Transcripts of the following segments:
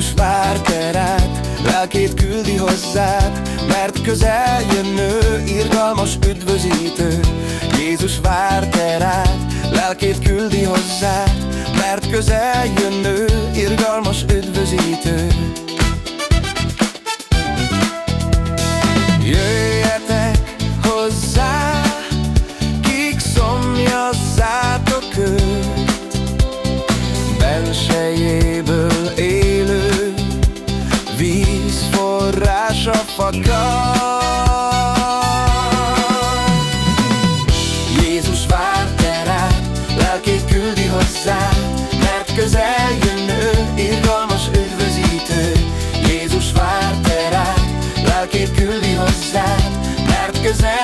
Jézus vár te rád, lelkét küldi hozzád, mert közel jön ő, irgalmas üdvözítő. Jézus vár te rád, lelkét küldi hozzád, mert közel jön ő, irgalmas üdvözítő. Forrása fakad. Jézus vár te rád, lelkét küldi hozzá Mert közel jön ő, irgalmas üdvözítő. Jézus vár te rád, lelkét küldi hozzá Mert közel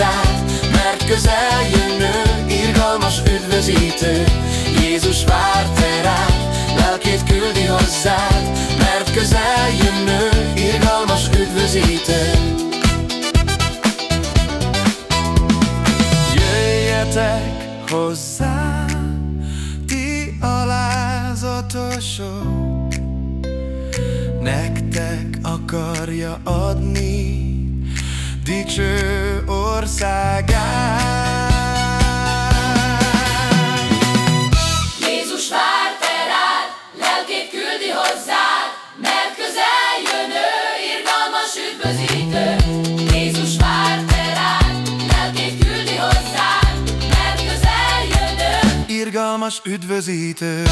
hozzád Mert közel jön ő, irgalmas üdvözítő. Jézus vár te rád, lelkét küldi hozzád Mert közel jön ő, irgalmas üdvözítő. Jöjjetek hozzá, ti alázatosok Nektek akarja adni irgalmas üdvözítő. Jézus vár te rád, küldi hozzád, mert közel jön ő. Irgalmas üdvözítő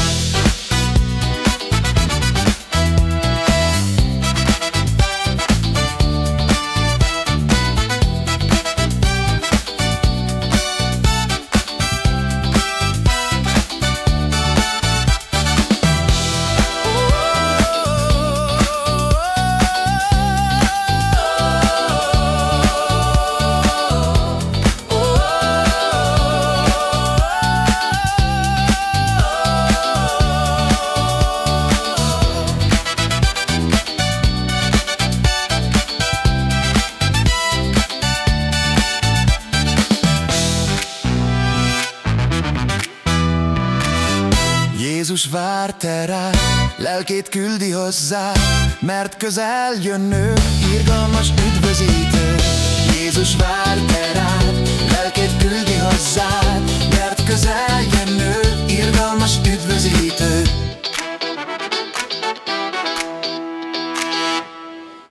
Jézus vár te rá, lelkét küldi hozzá, mert közel jön nő, irgalmas üdvözítő.